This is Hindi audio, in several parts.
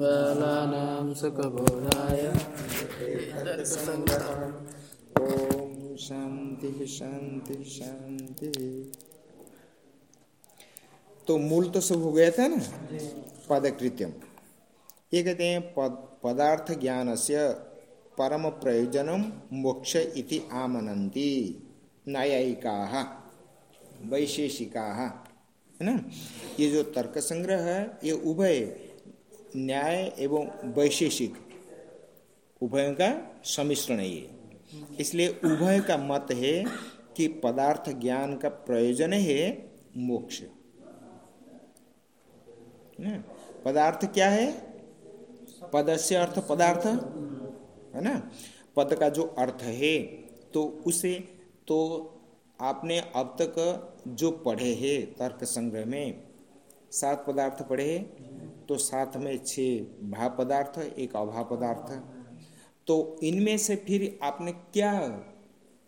बालानां सुखबोधाय। ओम शांति शांति शांति। तो मूल तो सब हो गया था ना? पदकृत्यम। ये कहते हैं पद, पदार्थ ज्ञान से परम प्रयोजनम मोक्ष इति आमनंती न्यायिका वैशेषिका है ना? ये जो तर्क संग्रह है ये उभय न्याय एवं वैशेषिक उभय का सम्मिश्रण ये। इसलिए उभय का मत है कि पदार्थ ज्ञान का प्रयोजन है मोक्ष। पदार्थ क्या है? पद से अर्थ पदार्थ, है ना? पद का जो अर्थ है तो उसे तो आपने अब तक जो पढ़े हैं तर्क संग्रह में, सात पदार्थ पढ़े तो सात में छह भाव पदार्थ, एक अभाव पदार्थ। तो इनमें से फिर आपने क्या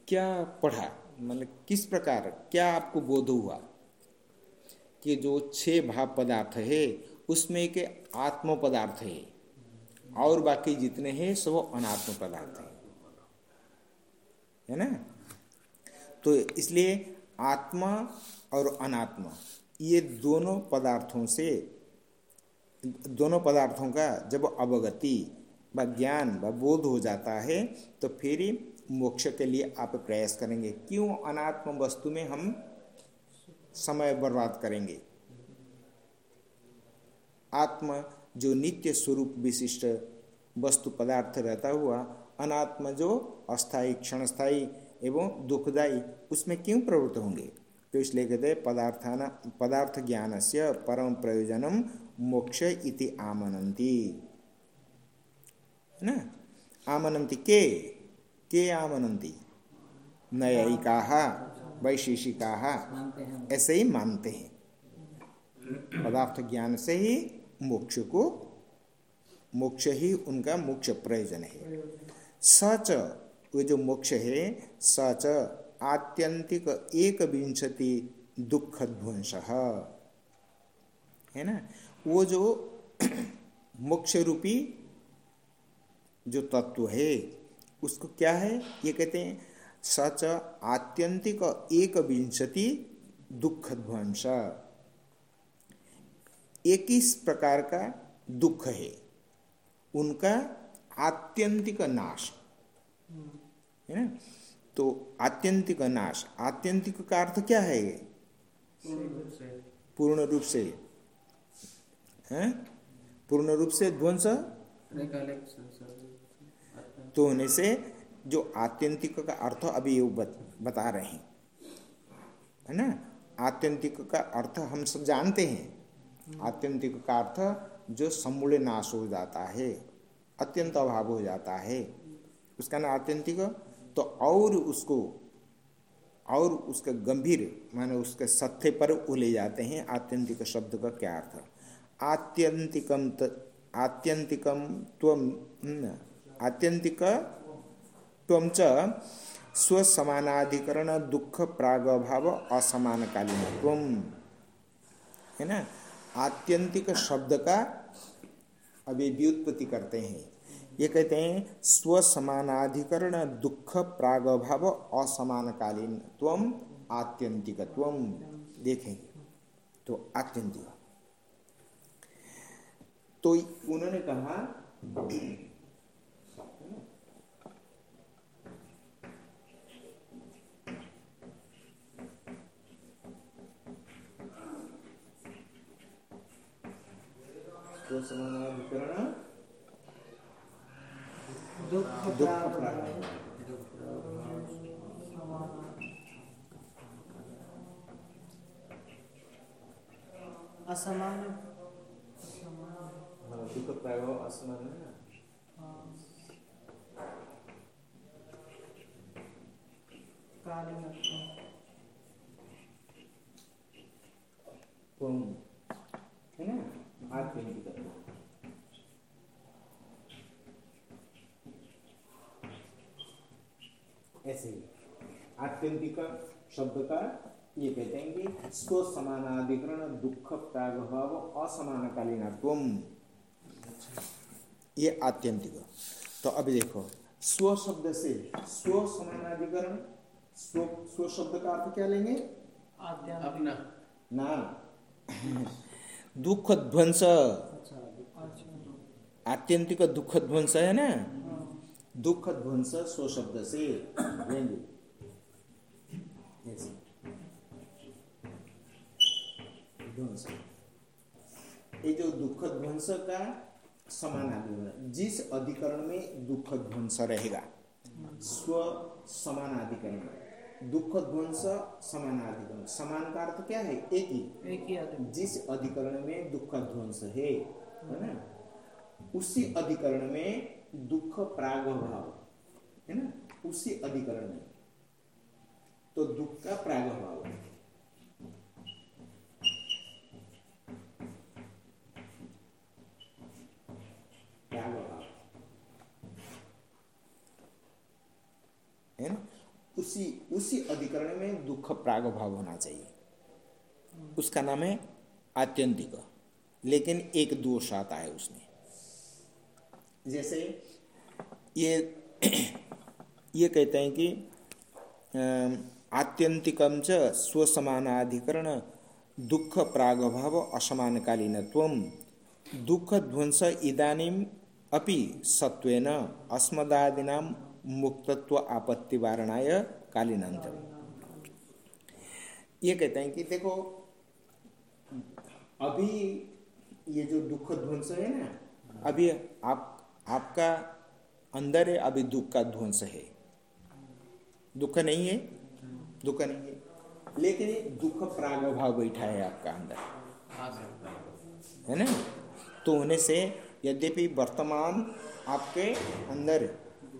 क्या पढ़ा? मतलब किस प्रकार, क्या आपको बोध हुआ? कि जो छह भाव पदार्थ है, उसमें के आत्म पदार्थ है, और बाकी जितने हैं सब अनात्म पदार्थ है। है ना? तो इसलिए आत्मा और अनात्मा, ये दोनों पदार्थों से दोनों पदार्थों का जब अवगति व ज्ञान व बोध हो जाता है तो फिर मोक्ष के लिए आप प्रयास करेंगे। क्यों अनात्म वस्तु में हम समय बर्बाद करेंगे? आत्मा जो नित्य स्वरूप विशिष्ट वस्तु पदार्थ रहता हुआ, अनात्म जो अस्थाई क्षणस्थाई एवं दुखदायी, उसमें क्यों प्रवृत्त होंगे? तो इसलिए कहते पदार्थान, पदार्थ ज्ञान से परम प्रयोजनम मोक्ष इति आमनंती ना? आमनंती के? के आमनंती न्यायिका वैशेषिका, ऐसे ही मानते हैं। पदार्थ ज्ञान से ही मोक्ष को, मोक्ष ही उनका मोक्ष प्रयोजन है। सच वो जो मोक्ष है सच आत्यंतिक एक विंशति दुख ध्वंस है ना? वो जो मोक्ष रूपी जो तत्व है उसको क्या है? ये कहते हैं सच आत्यंतिक एक विंशति दुख ध्वंस। इक्कीस प्रकार का दुख है। उनका आत्यंतिक नाश। है ना? तो आत्यंतिक नाश। आत्यंतिक का अर्थ क्या है? पूर्ण रूप से। है? पूर्ण रूप से ध्वंस तो होने से जो आत्यंतिक का अर्थ अभी ये बता रहे हैं। है ना? आत्यंतिक का अर्थ हम सब जानते हैं। आत्यंतिक का अर्थ जो समूल नाश हो जाता है, अत्यंत अभाव हो जाता है। उसका ना आत्यंतिक। तो और उसको, और उसका गंभीर, माने उसके सत्य पर वो ले जाते हैं आत्यंतिक शब्द का क्या अर्थ? आत्यंतिकम आत्यंतिकम त्वम हम्म, आत्यंतिक त्वम स्वसमानाधिकरण दुख प्रागभाव असमानकालीन त्वम है ना? आत्यंतिक शब्द का अभी व्युत्पत्ति करते हैं। ये कहते हैं स्व समानाधिकरण दुख प्रागभाव असमानकालीन त्वम आत्यंतिक देखेंगे तो आत्यंतिक। तो उन्होंने कहा समानाधिकरण दुख असमान दुख प्रागभाव असमान है ना? ऐसे ही. आत्यंतिक शब्द का ये कहते हैं कि स्व समानाधिकरण दुख प्रागभाव असमानकालीन ये आत्यंतिक। तो अभी देखो स्व शब्द से स्व समानाधिकरण स्व स्व शब्द का अर्थ क्या लेंगे? अपना। ना। दुख ध्वंस। आत्यंतिक दुख ध्वंस है ना? दुख ध्वंस स्व शब्द से लेंगे। ये जो दुख ध्वंस का समान अधिकरण जिस अधिकरण में दुख ध्वंस रहेगा स्व समानाधिकरण दुख ध्वंस समानाधिकरण समान का अर्थ क्या है? एक ही। एक ही जिस अधिकरण में दुख ध्वंस है है ना? उसी अधिकरण में दुख प्रागभाव है ना? उसी अधिकरण में। तो दुख का प्रागभाव प्रागभाव है ना? उसी उसी अधिकरण में दुख प्रागभाव होना चाहिए। उसका नाम है आत्यंतिक। लेकिन एक दोष आता है उसमें। जैसे ये ये कहते हैं कि आत्यंतिकम च स्वसमानाधिकरण, दुख प्रागभाव असमानकालीनत्व, दुख ध्वंस इदानीम अपि सत्वेन अस्मदादीना मुक्तत्व आपत्ति वारणाय कालीनांतम ये कहते हैं कि देखो अभी ये जो दुख ध्वंस है ना अभी आप आपका अंदर है अभी दुख का ध्वंस है। दुख नहीं है? दुख नहीं है। लेकिन दुख प्रागभाव बैठा है आपका अंदर। है है ना? तो होने से यद्यपि वर्तमान आपके अंदर,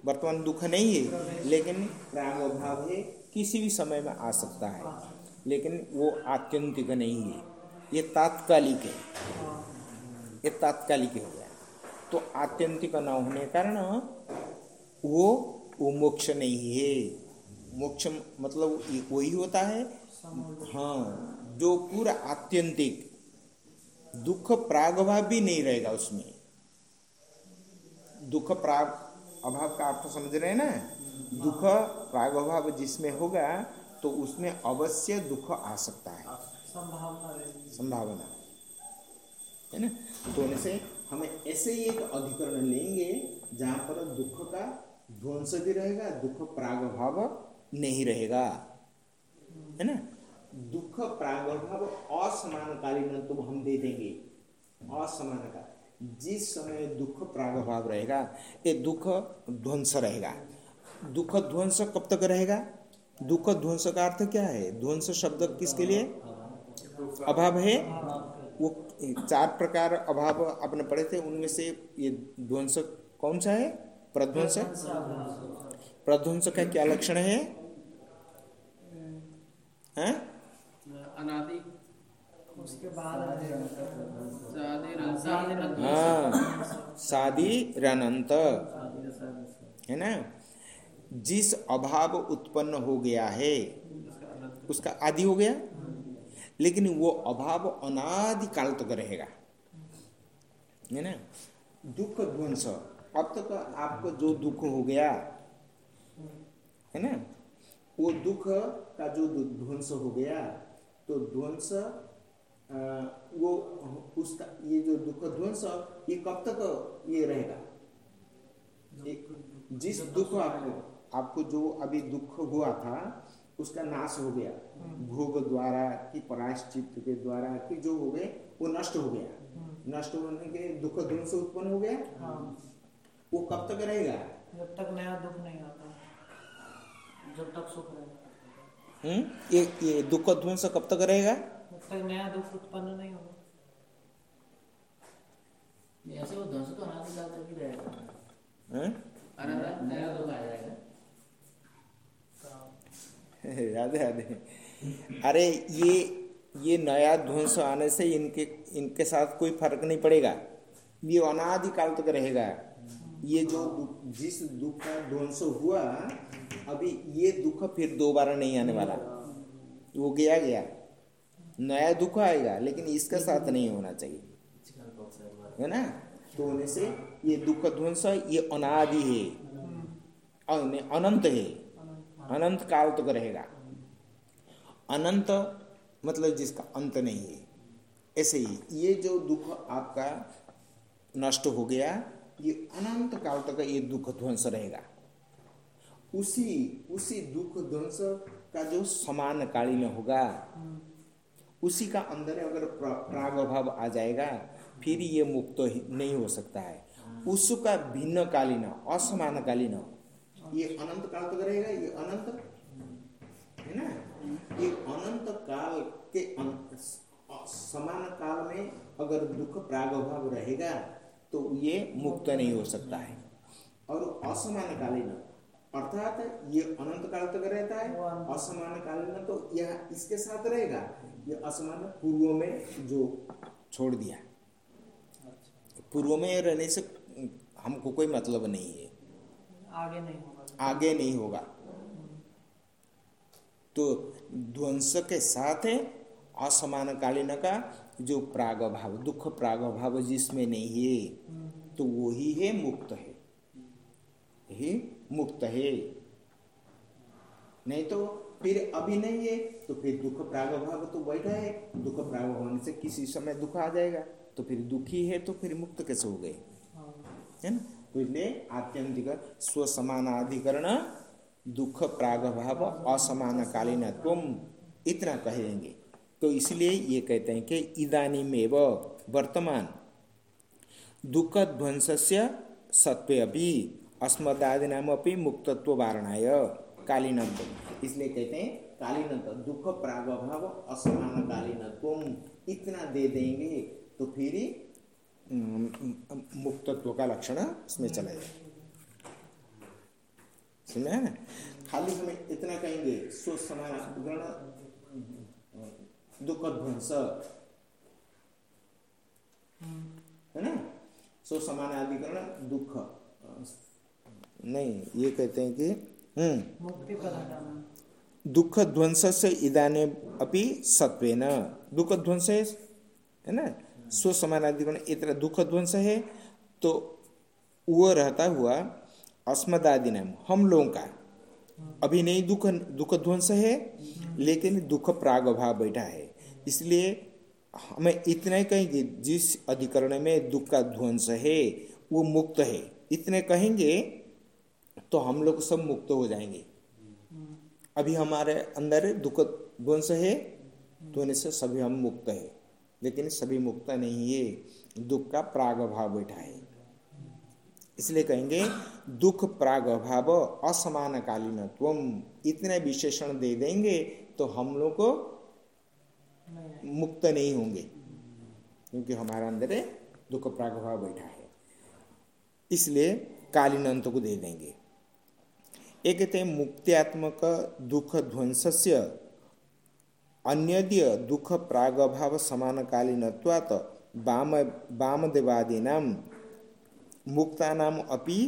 वर्तमान दुख नहीं है, लेकिन प्रागभाव है किसी भी समय में आ सकता है, लेकिन वो आत्यंतिक नहीं है। ये तात्कालिक है। ये तात्कालिक हो गया। तो आत्यंतिक न होने कारण वो वो मोक्ष नहीं है। मोक्ष मतलब ये वही होता है। हाँ जो पूरा आत्यंतिक, दुख प्रागभाव भी नहीं रहेगा उसमें। दुख प्राग अभाव का अर्थ समझ रहे हैं ना? दुख प्रागभाव जिसमें होगा तो उसमें अवश्य दुख आ सकता है। संभावना संभावना। है ना? तो उनसे हमें ऐसे ही एक अधिकरण लेंगे जहाँ पर दुख का ध्वंस भी रहेगा दुख प्रागभाव नहीं रहेगा। है ना? दुख प्रागभाव असमानकालीन तो हम दे देंगे। असमान का जिस समय दुख प्रागभाव रहेगा ये दुख ध्वंस रहेगा। दुख ध्वंस कब तक रहेगा? दुख ध्वंस का अर्थ क्या है? ध्वंस शब्द किसके लिए? अभाव है। वो चार प्रकार अभाव आपने पढ़े थे, उनमें से ये ध्वंस कौन सा है? प्रध्वंस। प्रध्वंस का क्या लक्षण है? हैं? हाँ शादी रनंत है ना? जिस अभाव उत्पन्न हो गया है उसका आदि हो गया। लेकिन वो अभाव अनादि काल तक तो रहेगा। है ना? दुख ध्वंस। अब तक तो आपको जो दुख हो गया है ना? वो दुख का जो ध्वंस हो गया तो ध्वंस वो उसका ये जो दुख ध्वंस ये कब तक ये रहेगा? जिस दुख आपको आपको जो अभी दुख हुआ था उसका नाश हो गया। भोग द्वारा कि पराश्चित के द्वारा कि जो हो गए वो नष्ट हो गया। नष्ट होने के दुख ध्वंस उत्पन्न हो गया? हाँ। वो कब तक रहेगा? जब तक नया दुख नहीं आता जब तक सुख रहेगा। हम्म? ये ये दुख ध्वंस कब तक रहेगा? तक नया दुख उत्पन्न नहीं होगा। ऐसे वो ध्वंस तो अनादिकाल तक ही। रहेगा हैं? नया नया लोग आ जाएगा। याद है याद है। अरे ये ये नया ध्वंस आने से इनके इनके साथ कोई फ़र्क नहीं पड़ेगा। ये अनादिकाल तक रहेगा। ये जो जिस दुख का ध्वंस हुआ अभी ये दुख फिर दोबारा नहीं आने वाला। वो गया गया। नया दुख आएगा लेकिन इसका साथ नहीं होना चाहिए। है ना? तो होने से ये दुख ध्वंस ये अनादि है। अन- अनंत है। अनंत काल तक तो रहेगा। अनंत मतलब जिसका अंत नहीं है। ऐसे ही ये जो दुख आपका नष्ट हो गया ये अनंत काल तक ये दुख ध्वंस रहेगा। उसी उसी दुख ध्वंस का जो समान कालीन होगा उसी का अंदर अगर प्रा- प्रागभाव आ जाएगा फिर ये मुक्त नहीं हो सकता है। उसका भिन्न कालीन असमान कालीन ये अनंत काल तक रहेगा ये अनंत है ना? ये अनंत काल के समान काल में अगर दुख प्रागभाव रहेगा तो ये मुक्त नहीं हो सकता है। और असमान कालीन अर्थात ये अनंत काल तक रहता है असमान कालीन तो यह इसके साथ रहेगा। ये असमान पूर्व में जो छोड़ दिया। पूर्व में रहने से हमको कोई मतलब नहीं है। आगे नहीं होगा। आगे नहीं होगा। तो ध्वंस के साथ असमान कालीन का जो प्राग भाव दुख प्राग भाव जिसमें नहीं है तो वो ही है मुक्त है। ही मुक्त है। नहीं तो फिर अभी नहीं है तो फिर दुख प्राग भाव तो बैठा है। दुख प्राग होने से किसी समय दुख आ जाएगा। तो फिर दुखी है तो फिर मुक्त कैसे हो गए? है ना? तो इसलिए आत्यंतिक स्वसमानाधिकरण, दुख प्रागभाव असमान कालीन तुम इतना कहेंगे। तो इसलिए ये कहते हैं कि इदानीमेव वर्तमान। दुख ध्वंसस्य सत्वे अपि अस्मदादीनाम अपनी मुक्तत्व वारणाय कालीनत्व इसलिए कहते हैं कालीनत्व दुख, प्रागभाव, असमान कालीनत्व इतना दे देंगे तो फिर मुक्तत्व का लक्षण इसमें चला जाए समझा है? खाली हमें इतना कहेंगे सो समान ग्रहण, दुख, ध्वंस। है ना? सो समान अधिकरण, दुख। नहीं, ये कहते हैं कि हम्म। मुक्ति हटाना दुख ध्वंस से इदाने अपि सत्वेन दुख ध्वंस है ना? स्व समानाधिकरण इतना दुख ध्वंस है तो वो रहता हुआ अस्मदादि नाम हम लोगों का अभी नहीं दुख दुख ध्वंस है लेकिन दुख प्राग भाव बैठा है। इसलिए हमें इतना ही कहेंगे, जिस अधिकरण में दुख का ध्वंस है वो मुक्त है। इतने कहेंगे तो हम लोग सब मुक्त हो जाएँगे। अभी हमारे अंदर दुख ध्वंस है तो से सभी हम मुक्त है। लेकिन सभी मुक्त नहीं है, दुख का प्राग भाव बैठा है। इसलिए कहेंगे, दुख प्राग भाव असमान कालीन तुम इतने विशेषण दे देंगे तो हम लोग को मुक्त नहीं होंगे। क्योंकि हमारा अंदर दुख प्राग भाव बैठा है। इसलिए कालीन अंत को दे देंगे। एक मुक्त्यात्मक दुख ध्वंसस्य अन्यद्य दुख प्रागभाव समानकालीनत्वात् वाम वामदेवादीनां मुक्तानाम अपि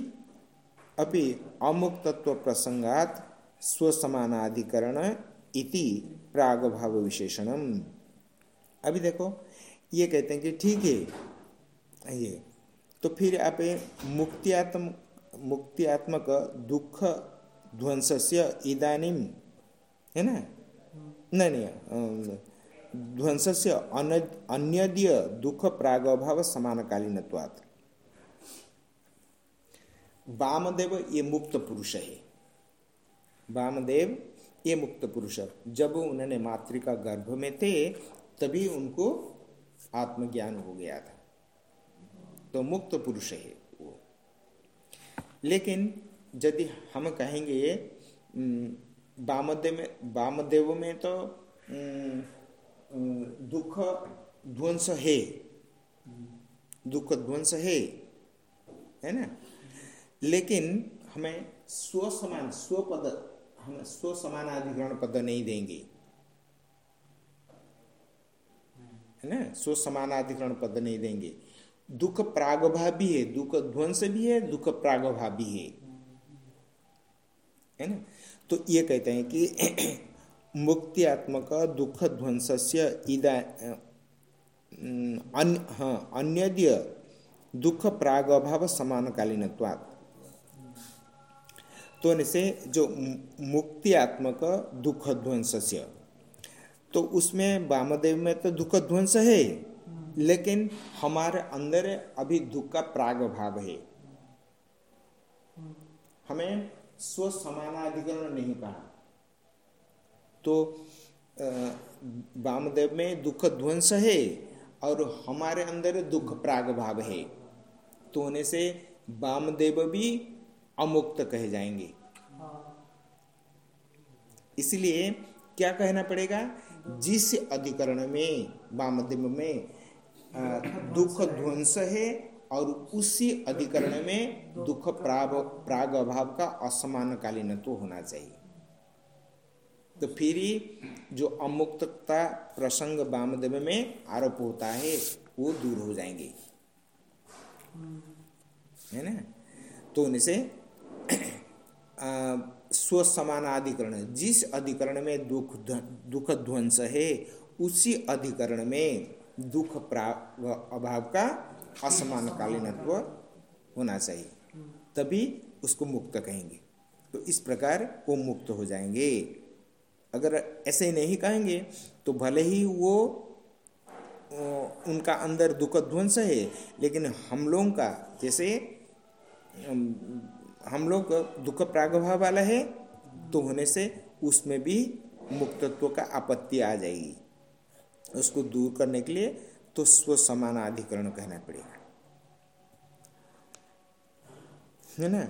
अपि अमुक्तत्व प्रसंगात स्वसमानाधिकरण इति प्रागभाव विशेषणम अभी देखो, ये कहते हैं कि ठीक है ये तो फिर आप मुक्त्यात्म, मुक्त्यात्मक दुख ध्वंसस्य इदानीम है ना? नहीं नहीं ध्वंसस्य अन अन्यद्य दुख प्रागभाव समानकालीनत्वात् वामदेव ये मुक्त पुरुष है। वामदेव ये मुक्त पुरुष जब उन्होंने मातृका गर्भ में थे, तभी उनको आत्मज्ञान हो गया था। तो मुक्त पुरुष है वो। लेकिन यदि हम कहेंगे वामदेव में वामदेव में तो दुख, ध्वंस है। दुख, ध्वंस है है ना? लेकिन हमें स्व समान, स्व पद, हम स्व समानाधिकरण पद नहीं देंगे। है ना? स्व समानाधिकरण पद नहीं देंगे। दुख प्रागभाव भी है, दुख ध्वंस भी है, दुख प्रागभाव भी है। है ना? तो ये कहते हैं कि मुक्त्यात्मक दुख ध्वंसस्य इदा अन हाँ अन्यद्य दुख प्राग अभाव समानकालीनत्वात् तो से जो मुक्तियात्मक दुख ध्वंस तो उसमें वामदेव में तो दुख ध्वंस है, लेकिन हमारे अंदर अभी दुख का प्राग भाव है। हमें स्व समानाधिकरण नहीं कहा। तो वामदेव में दुख ध्वंस है और हमारे अंदर दुख प्राग भाव है। तो होने से वामदेव भी अमुक्त कहे जाएँगे। इसलिए क्या कहना पड़ेगा? जिस अधिकरण में, वामदेव में दुख ध्वंस है और उसी अधिकरण में दुख प्राग प्राग अभाव का असमानकालीन तो होना चाहिए। तो फिर जो अमुक्तता प्रसंग वामदेव में आरोप होता है, वो दूर हो जाएँगे। है ना? तो उनसे स्व समान अधिकरण जिस अधिकरण में दुख दुख ध्वंस है, उसी अधिकरण में दुख प्राग अभाव का असमान कालीनत्व होना चाहिए। तभी उसको मुक्त कहेंगे। तो इस प्रकार वो मुक्त हो जाएँगे। अगर ऐसे नहीं कहेंगे तो भले ही वो उनका अंदर दुख ध्वंस है, लेकिन हम लोगों का, जैसे हम लोग दुख प्रागभाव वाला है तो होने से उसमें भी मुक्तत्व का आपत्ति आ जाएगी। उसको दूर करने के लिए तो स्व समानाधिकरण कहना पड़ेगा। है ना?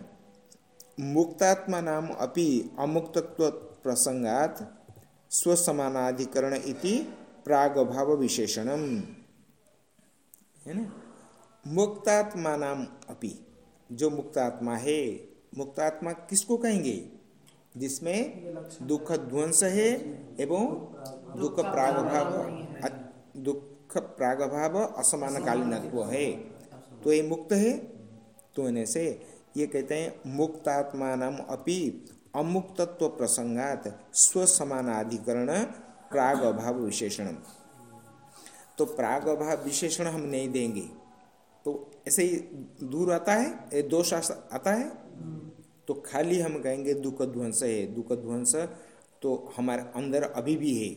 मुक्तात्मा नाम अपि अमुक्तत्व प्रसंगात स्व समानाधिकरण इति प्राग भाव विशेषणम। है ना? मुक्तात्मा नाम अपि, जो मुक्तात्मा है, मुक्तात्मा किसको कहेंगे? जिसमें दुख ध्वंस है एवं दुख प्रागभाव दुख प्रागभाव असमान कालीनत्व है। तो ये मुक्त है? तो होने से ये कहते हैं मुक्तात्मा नाम अपि अमुक्तत्व प्रसंगात स्व समानाधिकरण प्राग अभाव विशेषण तो प्राग अभाव विशेषण हम नहीं देंगे। तो ऐसे ही दूर आता है दोष आता है? तो खाली हम कहेंगे दुख ध्वंस है। दुख ध्वंस तो हमारे अंदर अभी भी है।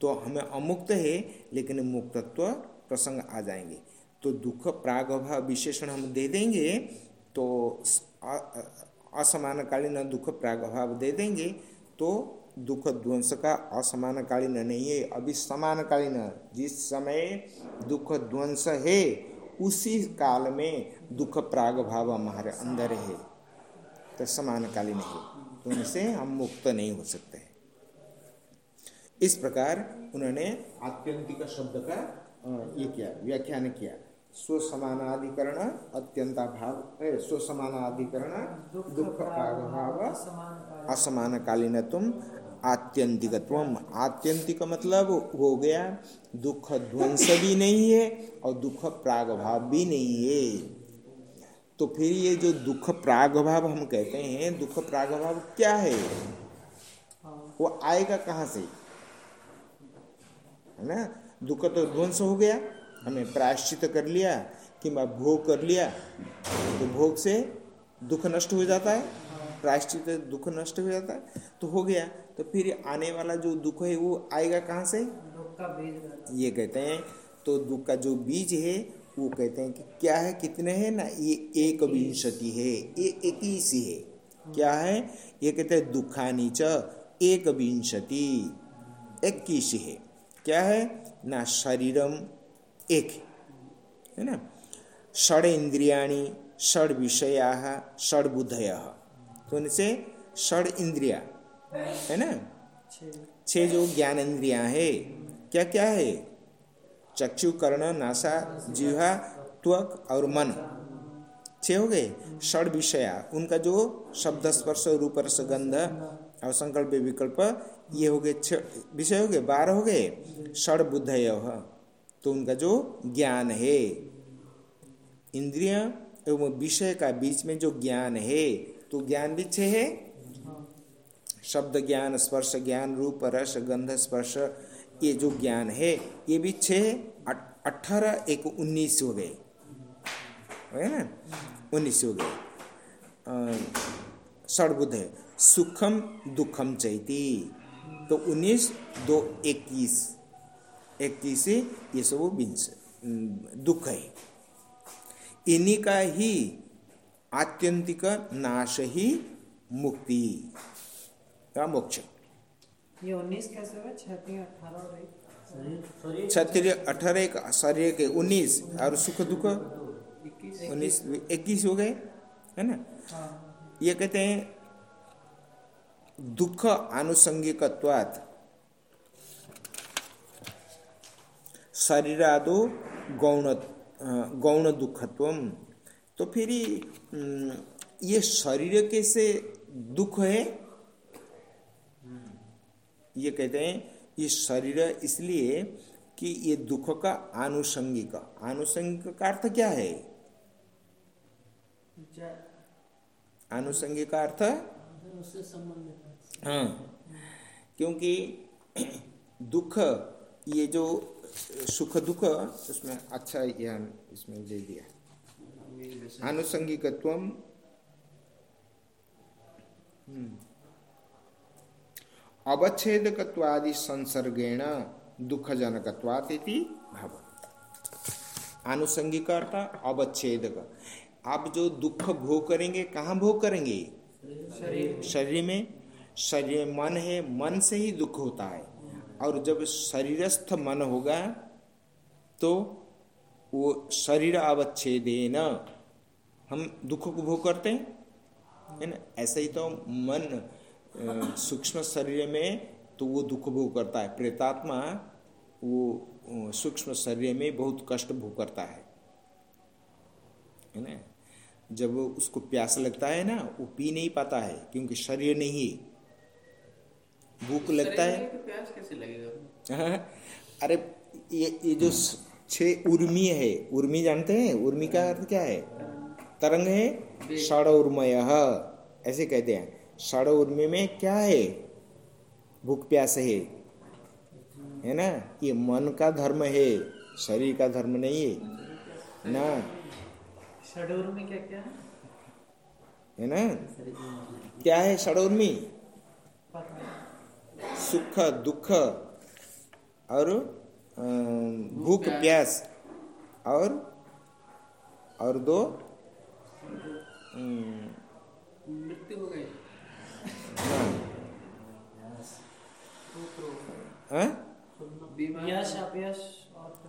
तो हमें अमुक्त है, लेकिन मुक्तत्व प्रसंग आ जाएँगे। तो दुख प्रागभाव विशेषण हम दे देंगे तो असमानकालीन दुख प्रागभाव दे देंगे तो दुख ध्वंस का असमानकालीन नहीं है, अभी समानकालीन। जिस समय दुख ध्वंस है, उसी काल में दुख, प्राग भाव हमारे अंदर है। तो समानकालीन है। तो उनसे हम मुक्त नहीं हो सकते। इस प्रकार उन्होंने आत्यंतिक शब्द का ये किया, व्याख्यान किया। स्व समानाधिकरण अत्यंता भाव स्व समानाधिकरण दुख भाव असमान कालीन तुम आत्यंतिक मतलब हो गया, दुख ध्वंस भी नहीं है और दुख प्रागभाव भी नहीं है। तो फिर ये जो दुख प्रागभाव हम कहते हैं, दुख प्रागभाव क्या है? वो आएगा कहाँ से? है ना? दुख तो ध्वंस हो गया। हमें प्रायश्चित कर लिया कि मैं भोग कर लिया तो भोग से दुख नष्ट हो जाता है। प्रायश्चित दुख नष्ट हो जाता है। तो हो गया। तो फिर आने वाला जो दुख है वो आएगा कहाँ से? ये कहते हैं तो दुख का जो बीज है वो कहते हैं कि क्या है? कितने हैं ना? ये एक विंशति है। ये इक्कीस है। क्या है? ये कहते हैं दुखानी च। एक विंशति। इक्कीस है। क्या है? ना शरीरम एक है। ना? षड इंद्रियाणी, षड विषया, षड बुद्धय। तो उनसे षड इंद्रिया। है ना? छह जो ज्ञान इंद्रिया है क्या क्या है? चक्षु, कर्ण, नासा जीवा त्वक और मन। छह हो गए? षड विषया। उनका जो शब्द स्पर्श, रूप, रस, गंध और संकल्प, विकल्प ये हो गए विषय हो गए, बारह हो गए। षड बुद्ध तो उनका जो ज्ञान है, इंद्रिय एवं विषय का बीच में जो ज्ञान है तो ज्ञान भी छह है? शब्द ज्ञान, स्पर्श ज्ञान, रूप, रस, गंध, स्पर्श, ये जो ज्ञान है, ये भी छः अठारह एक उन्नीस हो गए। है ना? उन्नीस हो गए। षडबुद्ध है। सुखम दुखम चैती। तो उन्नीस दो इक्कीस। इक्कीस से ये सब वो बिंस दुख है। इन्हीं का ही आत्यंतिक नाश ही मुक्ति का मोक्ष। ये उन्नीस कैसे हुए छत्तीस अठारह क्षत्रिय अठारह का शरीर के उन्नीस और सुख दुख? उन्नीस इक्कीस हो गए है ना? हाँ। ये कहते हैं दुख आनुषंगिकत्वात् शरीरादो गौण गौण दुखत्व तो फिर ये शरीर के से दुख है? ये कहते हैं ये शरीर इसलिए कि ये दुख का आनुषंगिक आनुषंगिक का अर्थ क्या है? आनुषंगिक का अर्थ? उससे संबंधित। है क्योंकि दुख ये जो सुख दुख उसमें अच्छा यह इसमें दे दिया। आनुषंगिकत्व अवच्छेदकत्वादि संसर्गेण दुखजनकत्वात् इति भाव आनुषंगिक अर्थ अवच्छेदक। आप जो दुख भोग करेंगे कहाँ भोग करेंगे? शरीर में। शरीर मन है, मन से ही दुख होता है। और जब शरीरस्थ मन होगा तो वो शरीर अवच्छेदेन। हम दुख को भोग करते हैं, है ना? ऐसे ही तो मन सूक्ष्म शरीर में तो वो दुख भोग करता है। प्रेतात्मा वो सूक्ष्म शरीर में बहुत कष्ट भोग करता है। है ना? जब उसको प्यास लगता है ना, वो पी नहीं पाता है, क्योंकि शरीर नहीं है। भूख लगता है? तो प्यास कैसे लगेगा? अरे ये ये जो छह उर्मी है उर्मी जानते हैं? उर्मी का अर्थ क्या है? तरंग है? षड उर्मय। ऐसे कहते हैं। षड उर्मी में क्या है? भूख प्यास है। है ना? ये मन का धर्म है। शरीर का धर्म नहीं है। ना? शेड्यूल में क्या क्या है? ना? क्या है षड उर्मी। सुख दुख और भूख प्यास। और और दो मृत्यु हो गई। हाँ, हाँ?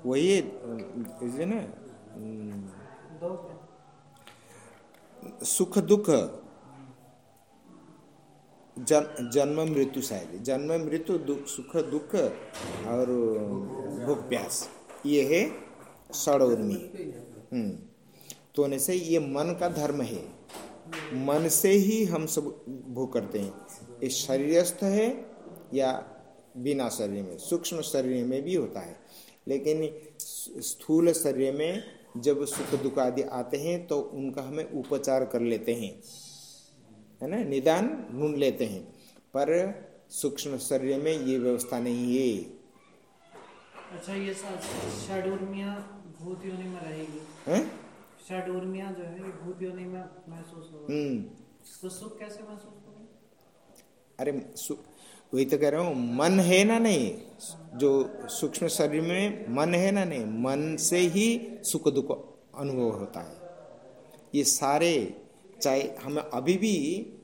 वही है, ना सुख दुख जन, जन्म मृत्यु शायद जन्म मृत्यु दुख सुख दुख और भूख प्यास। ये है षड उर्मी हम्म। तो से ये मन का धर्म है। मन से ही हम सब भोग करते हैं। ये शरीरस्थ है या बिना शरीर में सूक्ष्म शरीर में भी होता है। लेकिन स्थूल शरीर में जब सुख दुख आदि आते हैं तो उनका हमें उपचार कर लेते हैं। है ना निदान ढूंढ लेते हैं। पर सूक्ष्म शरीर में ये व्यवस्था नहीं है। अच्छा ये भूत योनि में रहेगी। हैं? जो है ये भूत योनि में महसूस होगा। हम्म। तो सुख कैसे महसूस अरे सु- वही तो कह रहा हूँ मन है ना नहीं? जो सूक्ष्म शरीर में मन है ना नहीं? मन से ही सुख दुख अनुभव होता है। ये सारे चाहे हमें अभी भी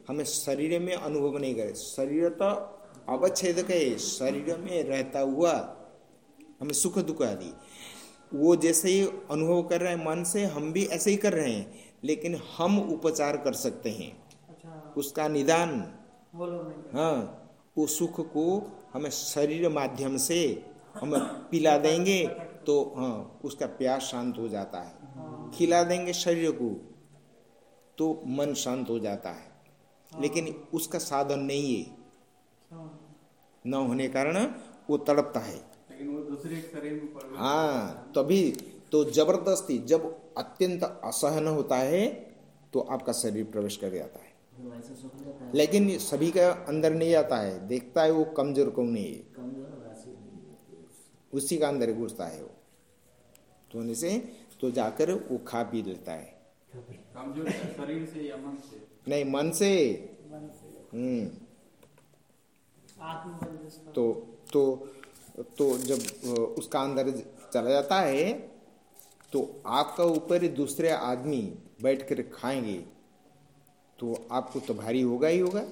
हमें शरीर में अनुभव नहीं करे। शरीर तो अवच्छेद है शरीर में रहता हुआ हमें सुख दुख आदि। वो जैसे ही अनुभव कर रहे हैं मन से हम भी ऐसे ही कर रहे हैं लेकिन हम उपचार कर सकते हैं। अच्छा। उसका निदान। हाँ वो सुख को हमें शरीर माध्यम से हम पिला देंगे तो हाँ उसका प्यास शांत हो जाता है। खिला देंगे शरीर को। तो मन शांत हो जाता है। लेकिन उसका साधन नहीं है। हाँ। न होने कारण वो तड़पता है। हाँ। तभी तो ज़बरदस्ती जब अत्यंत असहन होता है तो आपका शरीर प्रवेश कर जाता है। है लेकिन सभी का अंदर नहीं आता है। देखता है वो कमज़ोर कौन नहीं है। उसी का अंदर घुसता है वो। तो होने से तो जाकर वो खा पी लेता है। कमज़ोर शरीर से या मन से? नहीं मन से। हम्म। तो तो तो जब उसका अंदर चला जाता है तो आपका ऊपर दूसरे आदमी बैठ कर खाएँगे तो आपको तो भारी होगा ही होगा।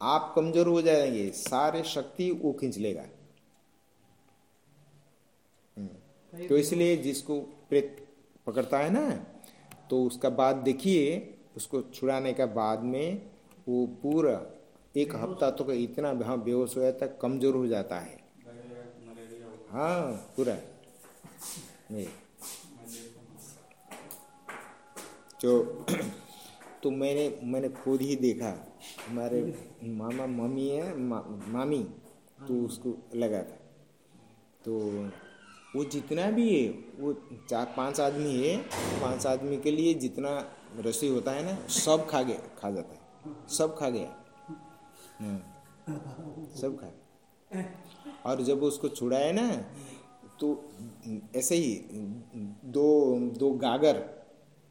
आप कमज़ोर हो जाएँगे सारे शक्ति वो खींच लेगा। हम्म। तो इसलिए जिसको प्रेत पकड़ता है ना तो उसका बाद देखिए उसको छुड़ाने का बाद में वो पूरा एक हफ़्ता तो इतना हाँ बेहोश हो जाता कमज़ोर हो जाता है। हाँ पूरा। नहीं। जो तो मैंने मैंने खुद ही देखा। हमारे मामा मम्मी है मा, मामी तो उसको लगा था। तो वो जितना भी है वो चार पाँच आदमी है पाँच आदमी के लिए जितना रसोई होता है ना सब खा गया खा जाता है। सब खा गया। हाँ, सब खा और जब उसको छुड़ाया ना तो ऐसे ही दो दो गागर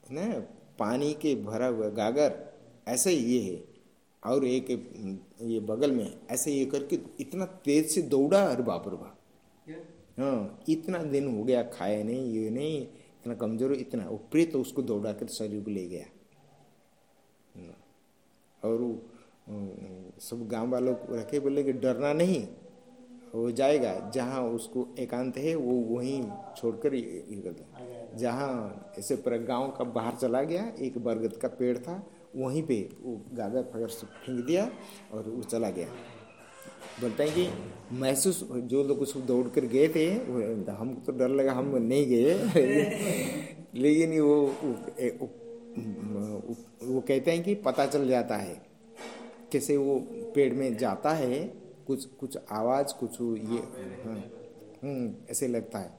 है ना पानी के भरा हुआ गागर ऐसे ही ये है। और एक ये बगल में ऐसे ये करके इतना तेज से दौड़ा अरे बाप रे बाप। हाँ इतना दिन हो गया खाया नहीं, ये नहीं, इतना कमज़ोर इतना। वो प्रेत तो उसको दौड़ा कर शरीर को ले गया। हाँ। और वो सब गाँव वालों को रखे बोले कि डरना नहीं, हो जाएगा। जहाँ उसको एकांत है, वो वहीं छोड़कर ये ये करता जहाँ ऐसे पूरा गाँव का बाहर चला गया, एक बरगद का पेड़ था, वहीं पे वो गागर फगर फेंक दिया और वो चला गया। बोलते है कि महसूस जो लोग उसको दौड़ कर गए थे हमको तो डर लगा हम नहीं गए। लेकिन वो वो, कहते हैं कि पता चल जाता है कैसे वो पेड़ में जाता है। कुछ कुछ आवाज़ कुछ ये हाँ हम्म, ऐसे लगता है।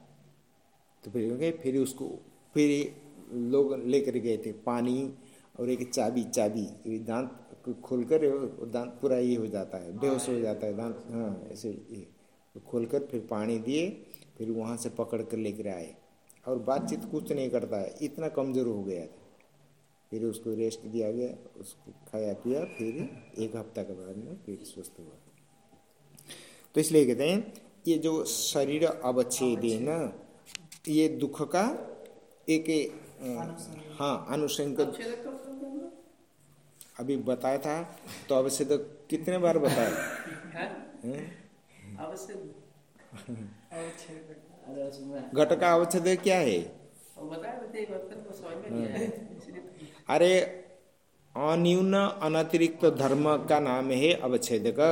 तो फिर गए फिर उसको फिर लोग लेकर गए थे पानी और एक चाबी चाबी दांत खोलकर दांत पूरा ये हो जाता है, बेहोश हो जाता है दांत हाँ ऐसे ये खोलकर फिर पानी दिए, फिर वहाँ से पकड़ कर लेकर आए। और बातचीत कुछ नहीं करता है इतना कमज़ोर हो गया था। फिर उसको रेस्ट दिया गया, उसको खाया पिया, फिर एक हफ़्ता के बाद में फिर स्वस्थ हुआ। तो इसलिए कहते हैं, ये जो शरीर अवच्छेद है ना, ये दुख का एक हाँ अनुसंग छेदक कब कब होगा? अभी बताया था तो अवश्य तो कितने बार बताया? है? हैं? घंटा का अवच्छेद क्या है? तो तो- अरे अन्यून अनतिरिक्त धर्म का नाम है अवच्छेद का।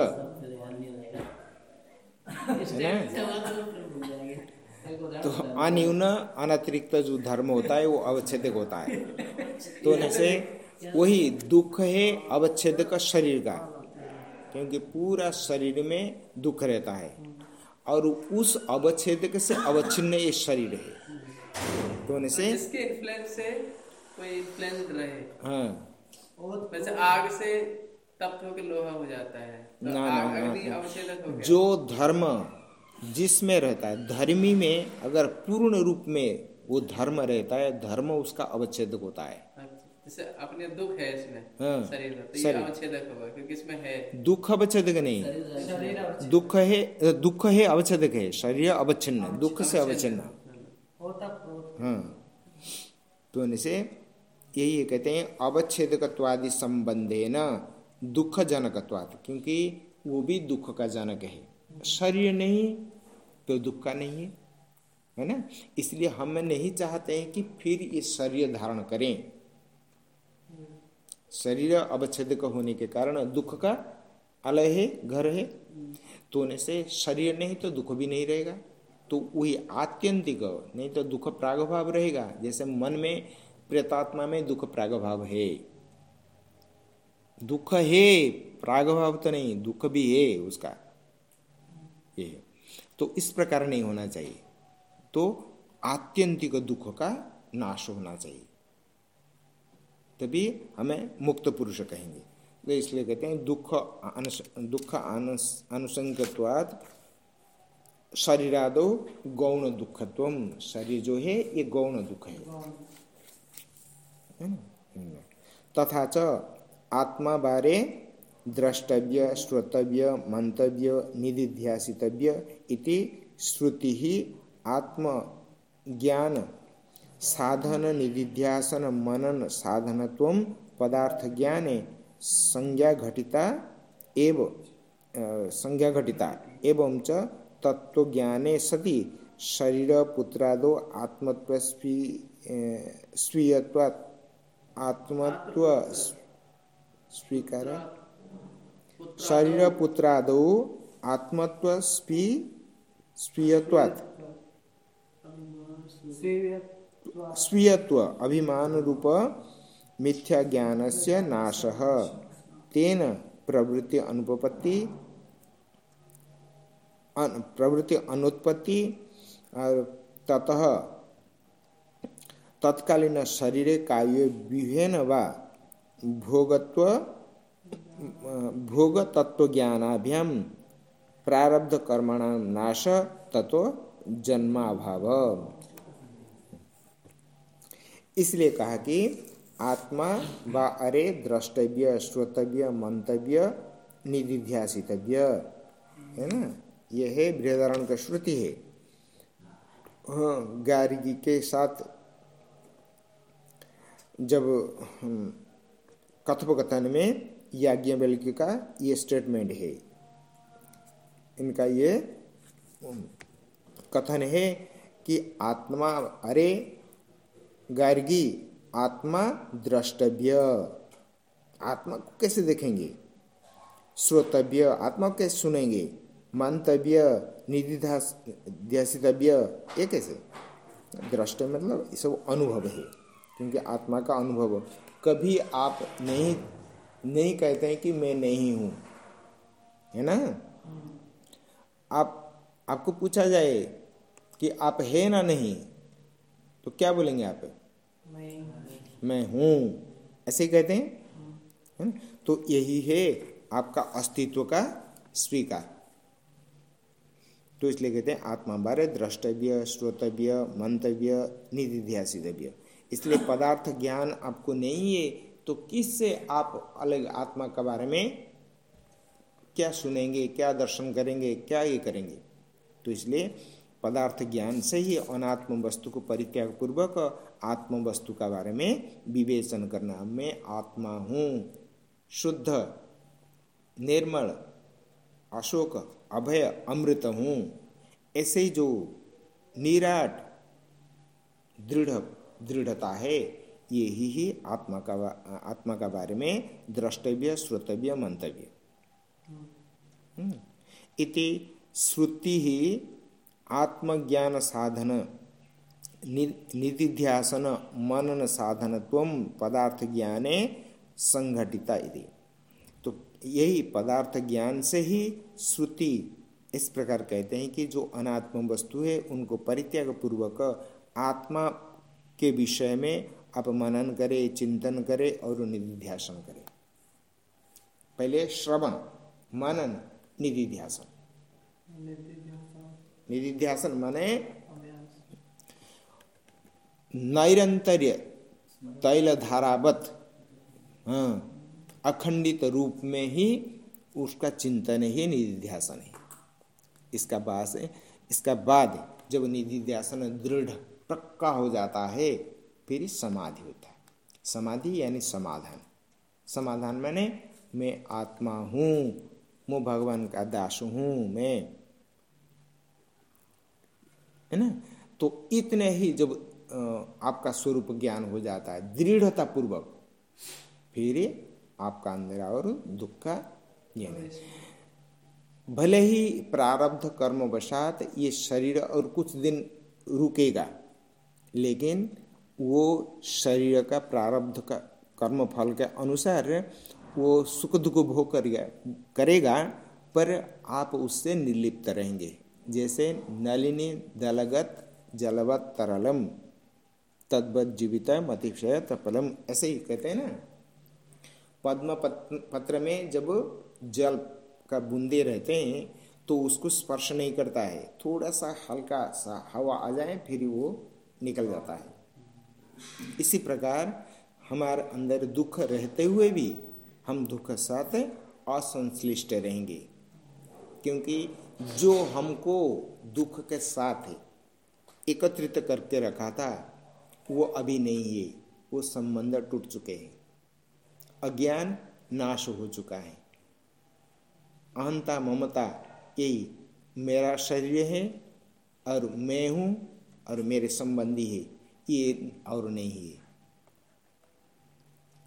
है तो अन्यून अनतिरिक्त जो धर्म होता है वो अवच्छेद होता है। तो जैसे वही दुख है अवच्छेद का शरीर का क्योंकि पूरा शरीर में दुख रहता है। और उस अवच्छेद से अवच्छिन्न ये शरीर है। तो से? जिसके इन्फ्लुएंस से कोई इन्फ्लुएंस रहे। हाँ। वैसे आग से तप्त होकर लोहा हो जाता है। तो ना, ना, आग ना, ना। गया। जो धर्म जिसमें रहता है धर्मी में अगर पूर्ण रूप में वो धर्म रहता है धर्म उसका अवच्छेद होता है। अच्छा, जैसे अपने दुख है इसमें हाँ, शरीर में तो ये अवच्छेदक होगा क्योंकि इसमें है। दुख अवच्छेदक नहीं? दुख है दुख है अवच्छेदक है शरीर अवच्छिन्न दुख से अवच्छिन्न हाँ। तो इनसे यही कहते हैं अवच्छेदकत्वादि संबंधे न दुख जनकत्वाद क्योंकि वो भी दुख का जनक है। शरीर नहीं तो दुख का नहीं है। है ना? इसलिए हम नहीं चाहते हैं कि फिर ये शरीर धारण करें। शरीर अवच्छेदक होने के कारण दुख का अलय है, घर है। तो होने से शरीर नहीं तो दुख भी नहीं रहेगा। तो वही आत्यंतिक, नहीं तो दुख प्रागभाव रहेगा। जैसे मन में, प्रेतात्मा में दुख प्रागभाव है। दुख है, प्रागभाव तो नहीं, दुख भी है उसका। ये। तो इस प्रकार नहीं होना चाहिए। तो आत्यंतिक दुख का नाश होना चाहिए। तभी हमें मुक्त पुरुष कहेंगे। तो इसलिए कहते हैं दुख दुख अनुस, अनुसंगत्वाद शरीरादो गौण दुखत्व। शरीर जो है ये गौण दुख है। तथा च आत्मा बारे द्रष्टव्य श्रोतव्य मंतव्य निधिध्यासितव्य इति श्रुति ही आत्म ज्ञान साधन निधिध्यासन मनन साधनत्व पदार्थ ज्ञाने संज्ञा घटिता एव संज्ञा घटिता एवं च तत्व ज्ञाने सति शरीर पुत्रादो आत्मत्व स्वीयत्व आत्मत्व स्वीकार शरीर पुत्रादो आत्मत्व स्वी स्वीयत्वात्। स्वीयत्व अभिमान रूप मिथ्या ज्ञान से नाश। तेन प्रवृत्ति अनुपपत्ति प्रवृत्ति अनुत्पत्ति ततः तत्कालीन शरीर कार्य विहेन व भोगत्व भोग तत्व ज्ञानाभ्याम प्रारब्ध कर्मण नाश तत्व जन्माभाव। इसलिए कहा कि आत्मा व अरे द्रष्टव्य, श्रोतव्य, मंतव्य, निधिध्यासितव्य। है ना? यह है बृहदारण का श्रुति है। हाँ गार्गी के साथ जब कथोपकथन में याज्ञवल्क्य का ये स्टेटमेंट है। इनका ये कथन है कि आत्मा अरे गार्गी, आत्मा द्रष्टव्य। आत्मा को कैसे देखेंगे? श्रोतव्य, आत्मा को कैसे सुनेंगे? मंतव्य निधिध्यासितव्य ये कैसे? दृष्ट मतलब ये सब अनुभव है, क्योंकि आत्मा का अनुभव। कभी आप नहीं नहीं कहते हैं कि मैं नहीं हूँ, है ना? आप, आपको पूछा जाए कि आप है ना नहीं तो क्या बोलेंगे आप? मैं हूँ। ऐसे ही कहते हैं? है ना? तो यही है आपका अस्तित्व का स्वीकार। तो इसलिए कहते हैं आत्मा बारे द्रष्टव्य श्रोतव्य मंतव्य निधिध्यासितव्य। इसलिए पदार्थ ज्ञान आपको नहीं है तो किससे आप अलग आत्मा के बारे में क्या सुनेंगे क्या दर्शन करेंगे क्या ये करेंगे? तो इसलिए पदार्थ ज्ञान से ही अनात्म वस्तु को परित्याग पूर्वक आत्म वस्तु का बारे में विवेचन करना मैं आत्मा हूँ। शुद्ध निर्मल अशोक अभय अमृत हूँ। ऐसे ही जो निराट दृढ़ दृढ़ता है ये ही ही आत्मा का आत्मा का बारे में द्रष्टव्य श्रोतव्य मंतव्य। इति श्रुति ही आत्मज्ञान साधन निधिध्यासन, मनन साधन पदार्थ ज्ञाने संघटिता इति। तो यही पदार्थ ज्ञान से ही श्रुति इस प्रकार कहते हैं कि जो अनात्म वस्तु है, उनको परित्याग पूर्वक आत्मा के विषय में आप मनन करें, चिंतन करें और निधिध्यासन करें। पहले श्रवण, मनन निधिध्यासन। निधिध्यासन माने नैरंतर्य तैल धारावत हाँ अखंडित रूप में ही उसका चिंतन ही निधिध्यासन है। इसका बाद इसका बाद जब निधिध्यासन दृढ़ पक्का हो जाता है, फिर समाधि होता है। समाधि यानी समाधान। समाधान मैंने मैं आत्मा हूँ मैं भगवान का दास हूँ मैं। है ना? तो इतने ही जब आपका स्वरूप ज्ञान हो जाता है दृढ़ता पूर्वक फिर आपका अंदर और दुख का ज्ञान भले ही प्रारब्ध कर्म वशात ये शरीर और कुछ दिन रुकेगा, लेकिन वो शरीर का प्रारब्ध का कर्म फल के अनुसार वो सुख दुख भोग करेगा करेगा, पर आप उससे निर्लिप्त रहेंगे। जैसे नलिनी दलगत जलवत तरलम, तद्वत जीवित मतिक्षय तपलम ऐसे ही कहते हैं ना। पद्म पत्र में जब जल का बूंदे रहते हैं तो उसको स्पर्श नहीं करता है। थोड़ा सा हल्का सा हवा आ जाए, फिर वो निकल जाता है। इसी प्रकार हमारे अंदर दुख रहते हुए भी हम दुख साथ असंश्लिष्ट रहेंगे। क्योंकि जो हमको दुख के साथ एकत्रित करके रखा था, वो अभी नहीं है। वो संबंध टूट चुके हैं। अज्ञान नाश हो चुका है। अहंता ममता यही मेरा शरीर है और मैं हूँ और मेरे संबंधी है। ये और नहीं है।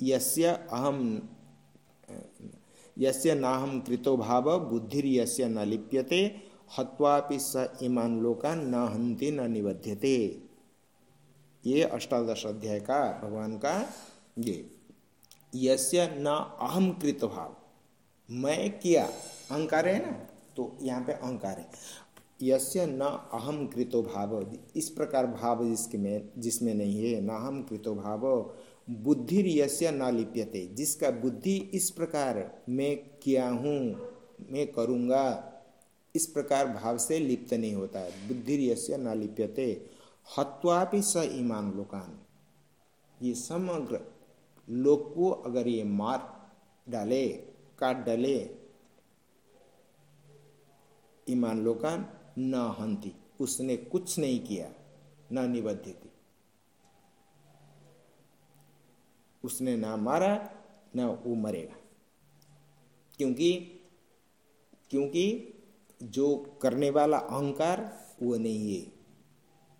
यस्य अहम यस्य नाहम कृतो भाव, बुद्धिर यस्य न लिप्यते, हत्वापि स इमान लोकान न हंति न निबध्यते। ये अष्टादश अध्याय का भगवान का ये। यस्य न अहम कृत भाव। मैं किया? अहंकार है ना? तो यहाँ पे अहंकार है। यस्य न अहम कृतो भाव। इस प्रकार भाव जिसके में जिसमें नहीं है, न अहम कृतो भाव। बुद्धि यस्य न लिप्यते। जिसका बुद्धि इस प्रकार मैं किया हूँ, मैं करूँगा, इस प्रकार भाव से लिप्त नहीं होता है। बुद्धि यस्य न लिप्यते। हत्वापि स ईमान लोकान। ये समग्र लोक को अगर ये मार डाले, काट डाले ईमान लोकान न हंती। उसने कुछ नहीं किया, न निबद्ध उसने ना मारा, ना वो मरेगा। क्योंकि क्योंकि जो करने वाला अहंकार, वो नहीं है।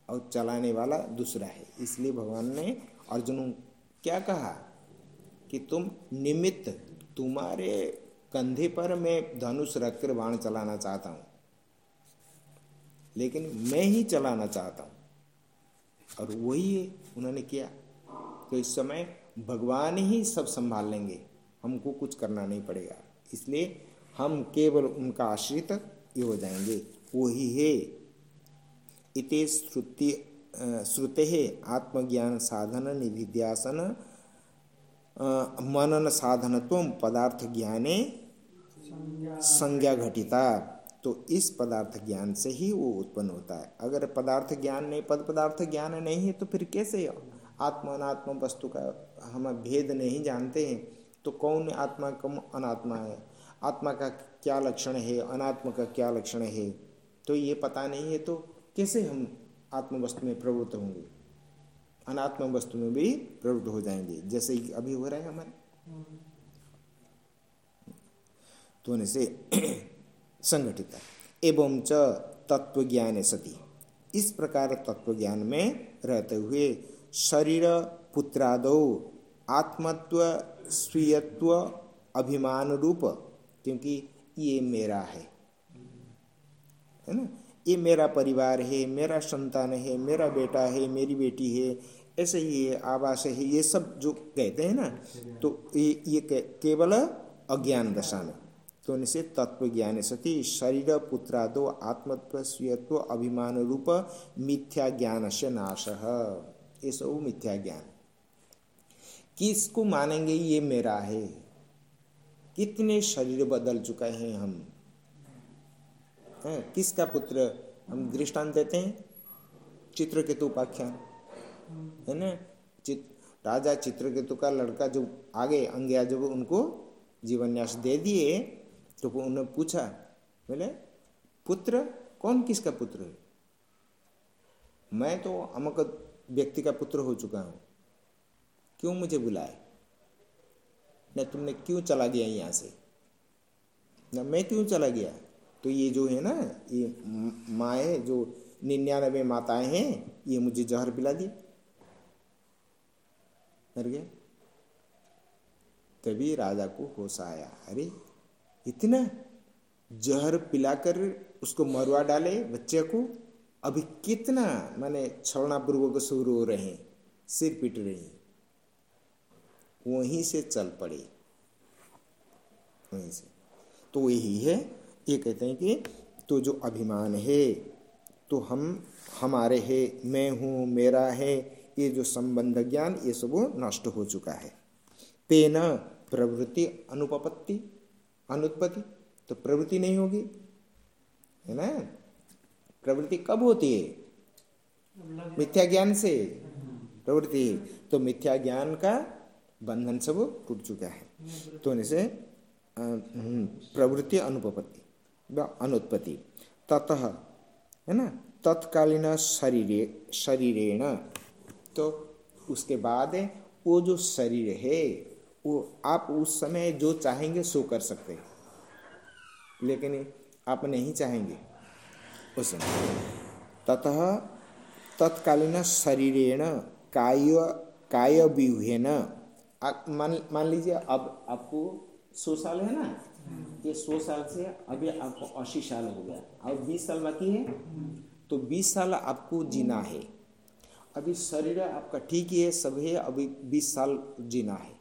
और चलाने वाला दूसरा है। इसलिए भगवान ने अर्जुन क्या कहा? कि तुम निमित्त तुम्हारे कंधे पर मैं धनुष रखकर बाण चलाना चाहता हूँ। लेकिन मैं ही चलाना चाहता हूँ। और वही उन्होंने किया। तो इस समय भगवान ही सब संभाल लेंगे। हमको कुछ करना नहीं पड़ेगा। इसलिए हम केवल उनका आश्रित ये हो जाएँगे। वही है। इति श्रुति श्रुते आत्मज्ञान साधन निधिध्यासन मनन साधनत्व पदार्थ ज्ञाने संज्ञा घटिता। तो इस पदार्थ ज्ञान से ही वो उत्पन्न होता है। अगर पदार्थ ज्ञान नहीं, पद पदार्थ ज्ञान नहीं है तो फिर कैसे? आत्मा अनात्मा वस्तु का हम भेद नहीं जानते हैं तो कौन आत्मा कम अनात्मा है? आत्मा का क्या लक्षण है? अनात्मा का क्या लक्षण है? तो ये पता नहीं है तो कैसे हम आत्म वस्तु में प्रवृत्त होंगे? अनात्म वस्तु में भी प्रवृत्त हो जाएँगे, जैसे अभी हो रहा है हमारे। तो से संगठित एवं च तत्व ज्ञान सती। इस प्रकार तत्व ज्ञान में रहते हुए शरीर पुत्रादो, आत्मत्व, स्वीयत्व, अभिमान रूप, क्योंकि ये मेरा है। है ना? ये मेरा परिवार है, मेरा संतान है, मेरा बेटा है, मेरी बेटी है, ऐसे ही है आवास है, ये सब जो कहते हैं ना तो ये ये केवल अज्ञान दशा में। तो इनसे तत्व ज्ञान सती, शरीर पुत्रादो, आत्मत्व, स्वीयत्व, अभिमान रूप, मिथ्या ज्ञान से नाश। ये सब मिथ्या ज्ञान। किसको मानेंगे ये मेरा है? कितने शरीर बदल चुके हैं हम? है, किसका पुत्र? हम दृष्टांत देते हैं। चित्रकेतु उपाख्यान। है ना? चित, राजा चित्रकेतु का लड़का जो आगे अंग्या जब उनको जीवन्यास दे दिए तो उन्होंने पूछा, बोले, पुत्र? कौन किसका पुत्र है? मैं तो अमक व्यक्ति का पुत्र हो चुका हूँ। क्यों मुझे बुलाए? न तुमने क्यों चला गया यहाँ से? न मैं क्यों चला गया? तो ये जो है ना, ये माए जो निन्यानवे माताएँ हैं, ये मुझे जहर पिला दी। मर गया। तभी राजा को होश आया। अरे, इतना जहर पिलाकर उसको मरवा डाले बच्चे को? अभी कितना माने छलना पूर्वक शुरू हो रहे हैं, सिर पिट रहे हैं, वहीं से चल पड़े। वहीं से। तो यही है, ये कहते हैं कि तो जो अभिमान है तो हम, हमारे है, मैं हूँ, मेरा है, ये जो संबंध ज्ञान, ये सब नष्ट हो चुका है। तेन प्रवृत्ति अनुपपत्ति, अनुत्पत्ति तो प्रवृत्ति नहीं होगी, है ना? प्रवृत्ति कब होती है? मिथ्या ज्ञान से प्रवृत्ति। तो मिथ्या ज्ञान का बंधन सब टूट चुका है। तो से हम्म, प्रवृत्ति अनुपपत्ति व अनुत्पत्ति। ततः है ना? तत्कालीन शरीर शरीरेण। तो उसके बाद वो जो शरीर है वो आप उस समय जो चाहेंगे सो कर सकते हैं। लेकिन आप नहीं चाहेंगे। समय ततः तत्कालीन शरीरेण काय काय व्यूहेन मान मान लीजिए, अब आपको सौ साल है ना? ये सौ साल से अभी आपको अस्सी साल हो गया। और बीस साल बाकी है तो बीस साल आपको जीना है। अभी शरीर आपका ठीक ही है, सब है, अभी बीस साल जीना है।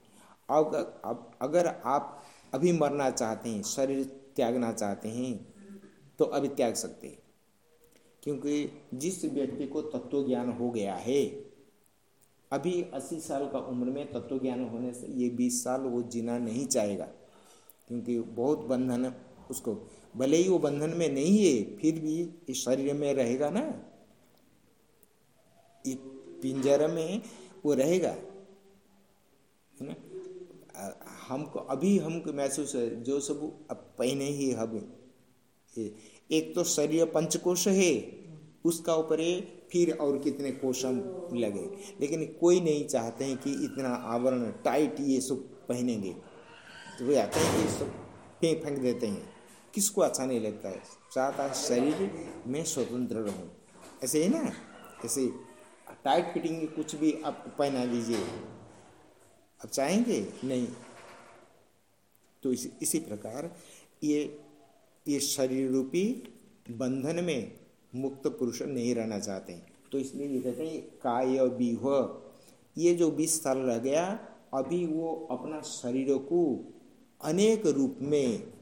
अब अगर आप अभी मरना चाहते हैं, शरीर त्यागना चाहते हैं तो अभी त्याग सकते हैं। क्योंकि जिस व्यक्ति को तत्व ज्ञान हो गया है, अभी अस्सी साल का उम्र में तत्व ज्ञान होने से ये बीस साल वो जीना नहीं चाहेगा। क्योंकि बहुत बंधन उसको। भले ही वो बंधन में नहीं है, फिर भी इस शरीर में रहेगा ना। पिंजर में वो रहेगा। है ना? हमको, अभी हमको महसूस है, जो सब अब पहने ही हम एक तो शरीर पंचकोश है उसका ऊपर फिर और कितने कोशम लगे। लेकिन कोई नहीं चाहते हैं कि इतना आवरण टाइट ये सब पहनेंगे। तो वे आते हैं कि सब फेंक फेंक देते हैं। किसको अच्छा नहीं लगता है? चाहता शरीर में स्वतंत्र रहूँ। ऐसे ही ना? ऐसे टाइट फिटिंग कुछ भी आप पहना दीजिए अब चाहेंगे? नहीं। तो इस, इसी प्रकार ये ये शरीर रूपी बंधन में मुक्त पुरुष नहीं रहना चाहते। तो इसलिए ये कहते हैं, काय बीह। ये जो बीस साल रह गया, अभी वो अपना शरीर को अनेक रूप में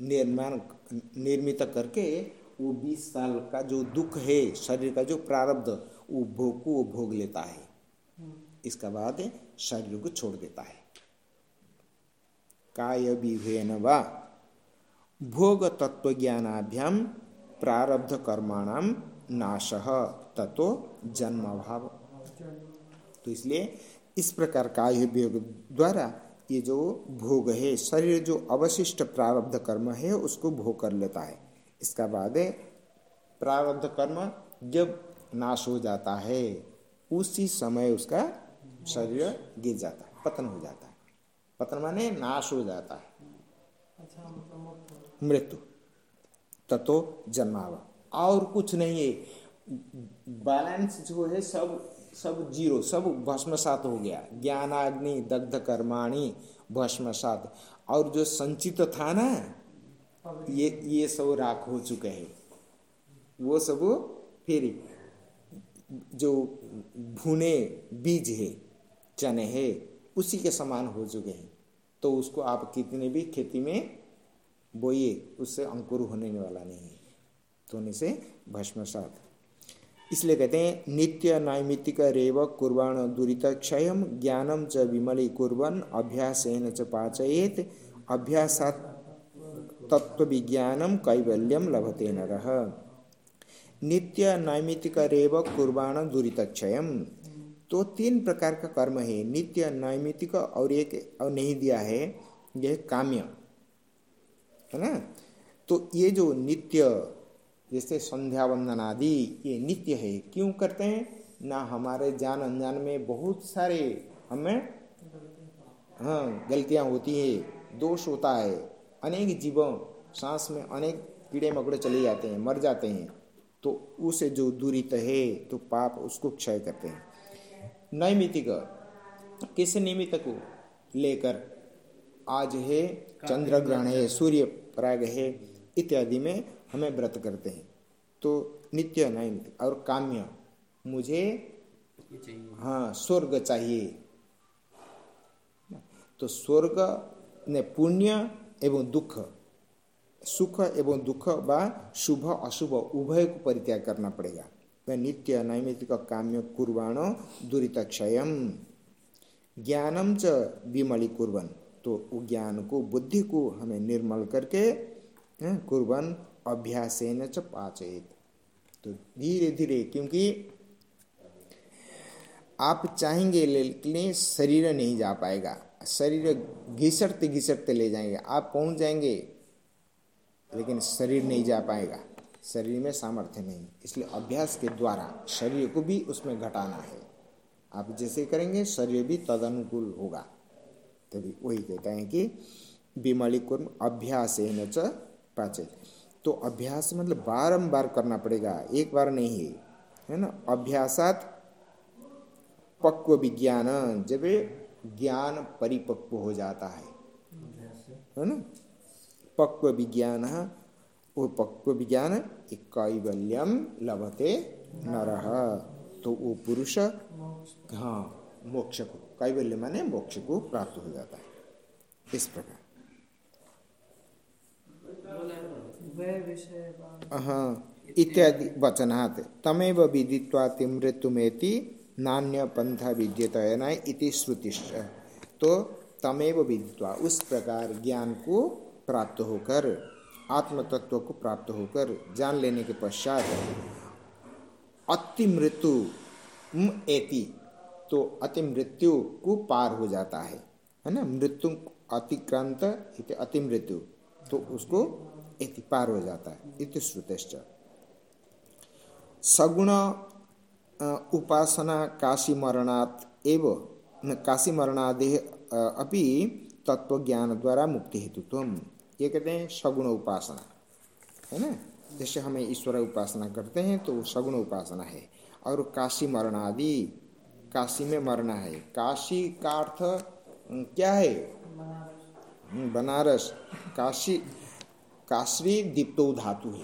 निर्माण, निर्मित करके वो बीस साल का जो दुख है, शरीर का जो प्रारब्ध, वो भोग को वो भोग लेता है। इसका बाद शरीर को छोड़ देता है। काय विभेन व भोग तत्व ज्ञानाभ्याम प्रारब्ध कर्माणाम नाश तत्व जन्म अभाव तो इसलिए इस प्रकार काय वियोग द्वारा ये जो भोग है, शरीर जो अवशिष्ट प्रारब्ध कर्म है, उसको भोग कर लेता है। इसका बाद प्रारब्ध कर्म जब नाश हो जाता है, उसी समय उसका शरीर गिर जाता है, पतन हो जाता है। पतन माने नाश हो जाता है। मृत्यु, ततो जन्मावा और कुछ नहीं है। बैलेंस जो है, सब सब ज़ीरो, सब भस्मसात हो गया। ज्ञानाग्नि, दग्ध कर्माणी, भस्मसात। और जो संचित था ना, ये ये सब राख हो चुके हैं। वो सब फिर जो भुने बीज है, चने है, उसी के समान हो चुके हैं। तो उसको आप कितने भी खेती में बोइए उससे अंकुर होने वाला नहीं है। तो से भस्मसात। इसलिए कहते हैं, नित्य नैमित्तिक रेव कुर्बाण दुरीत क्षय ज्ञानम च विमली कुर्बन अभ्यास च पाचयेत अभ्यासात तत्व विज्ञानम कैवल्यम लभते नर। नित्य नैमित्तिक रेव कुर्बाण दुरीत क्षय। तो तीन प्रकार का कर्म है। नित्य नैमित्तिक और एक और नहीं दिया है, यह काम्य। है ना? तो ये जो नित्य जैसे संध्या वंदन आदि ये नित्य है। क्यों करते हैं? ना हमारे जान अनजान में बहुत सारे हमें हाँ गलतियाँ होती है दोष होता है। अनेक जीवों सांस में अनेक कीड़े मकड़े चले जाते हैं मर जाते हैं। तो उसे जो दूरित है तो पाप उसको क्षय करते हैं। नैमितिक किस निमित्त को लेकर? आज है चंद्र ग्रहण। है सूर्य। पराग है इत्यादि में हमें व्रत करते हैं। तो नित्य नैमित और काम्य मुझे हाँ स्वर्ग चाहिए। तो स्वर्ग ने पुण्य एवं दुख सुख एवं दुख व शुभ अशुभ उभय को परित्याग करना पड़ेगा। नित्य नैमित्तिक काम्य कुर्बाण दुरीत क्षय ज्ञानम च विमली कुर्बन तो ज्ञान को, बुद्धि को हमें निर्मल करके कुर्बन अभ्यास न च पाचेत तो धीरे धीरे क्योंकि आप चाहेंगे लेकिन शरीर नहीं जा पाएगा। शरीर घिसटते घिसटते ले जाएँगे। आप पहुँच जाएँगे? लेकिन शरीर नहीं जा पाएगा। शरीर में सामर्थ्य नहीं। इसलिए अभ्यास के द्वारा शरीर को भी उसमें घटाना है। आप जैसे करेंगे, शरीर भी तदनुकूल होगा। तभी वही कहते हैं कि विमली कुर्म अभ्यास न च पाचित। तो अभ्यास मतलब बारंबार करना पड़ेगा एक बार नहीं है है ना? अभ्यासात पक्व विज्ञान जब ज्ञान परिपक्व हो जाता है। है ना? पक्व विज्ञान वो पक्व विज्ञान कैवल्यम लभते नर। तो वो पुरुष हाँ मोक्ष को। कैवल्य माने मोक्ष को प्राप्त हो जाता है। इस प्रकार। हाँ इत्यादि वचनात् तमेव विदित्वा मृत्युमेति नान्य पंथा विद्यतयन इति श्रुतिश्च। तो तमेव विदित्वा उस प्रकार ज्ञान को प्राप्त होकर आत्म तत्व को प्राप्त होकर जान लेने के पश्चात अति मृत्यु एति तो अति मृत्यु को पार हो जाता है है ना? मृत्यु अतिक्रांत अति मृत्यु तो उसको इति पार हो जाता है, इति श्रुतिश्च। सगुण उपासना काशी मरणात् एव काशी मरणादि अपि तत्व ज्ञान द्वारा मुक्ति हेतुत्व ये कहते हैं सगुण उपासना, है ना? जैसे हमें ईश्वर उपासना करते हैं तो सगुण उपासना है। और काशी मरणादि काशी में मरना है। काशी का अर्थ क्या है? बनारस। काशी काशी दीप्तो धातु है।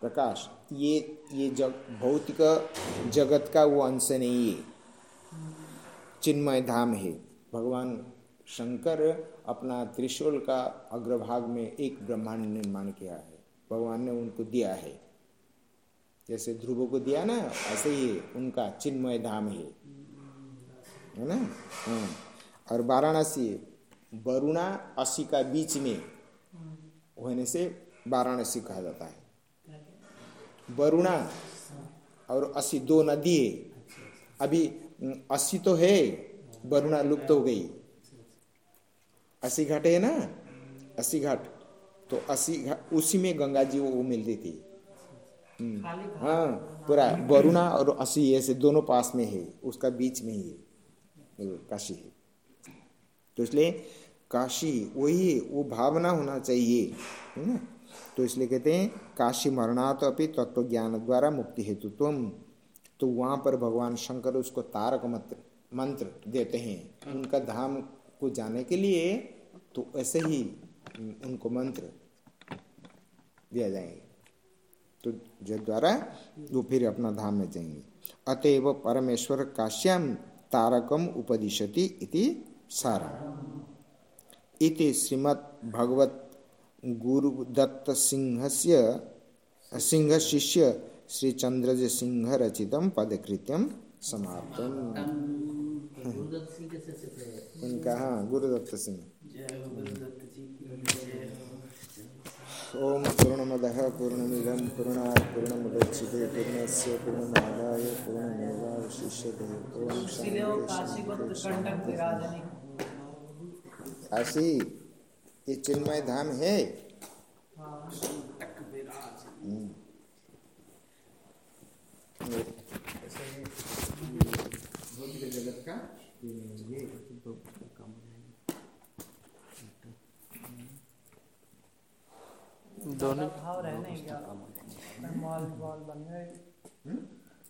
प्रकाश, ये ये जग, भौतिक जगत का वो अंश नहीं है। चिन्मय धाम है। भगवान शंकर अपना त्रिशूल का अग्रभाग में एक ब्रह्मांड निर्माण किया है। भगवान ने उनको दिया है। जैसे ध्रुव को दिया ना, ऐसे ही उनका चिन्मय धाम है। है ना? हाँ। और वाराणसी वरुणा असी का बीच में होने से वाराणसी कहा जाता है। वरुणा और असी दो नदी है। अभी अस्सी तो है वरुणा लुप्त हो गई। असी घाट है ना? असी घाट। तो अस्सी घाट उसी में गंगा जी वो मिलती थी। हाँ पूरा वरुणा और असी ऐसे दोनों पास में है उसका बीच में ही है। काशी है। तो इसलिए काशी, वही, वो भावना होना चाहिए, है ना? तो इसलिए कहते हैं, काशी मरणात अपनी तत्व ज्ञान द्वारा मुक्ति हेतु तुम तो वहाँ पर भगवान शंकर उसको तारक मंत्र मंत्र देते हैं। उनका धाम को जाने के लिए तो ऐसे ही उनको मंत्र दिया जाएँगे। तो जो द्वारा वो फिर अपना धाम में जाएँगे। अतएव परमेश्वर काश्याम तारकम उपदिशति इति सारा इति श्रीमद् भगवत गुरुदत्त सिंह सिंह शिष्य श्री चंद्रज सिंह रचित पदकृत्यम समाप्तम उनका हाँ गुरुदत्त सिंह ओम पूर्णमद पूर्णमिदम पूर्णा पूर्णमुदच्यते पूर्णस्य पूर्णमादाय पूर्णमेवावशिष्यते ओम काशी ये चिन्मय धाम है जगत का दोनों। भाव रहने क्या मॉल वॉल बन गए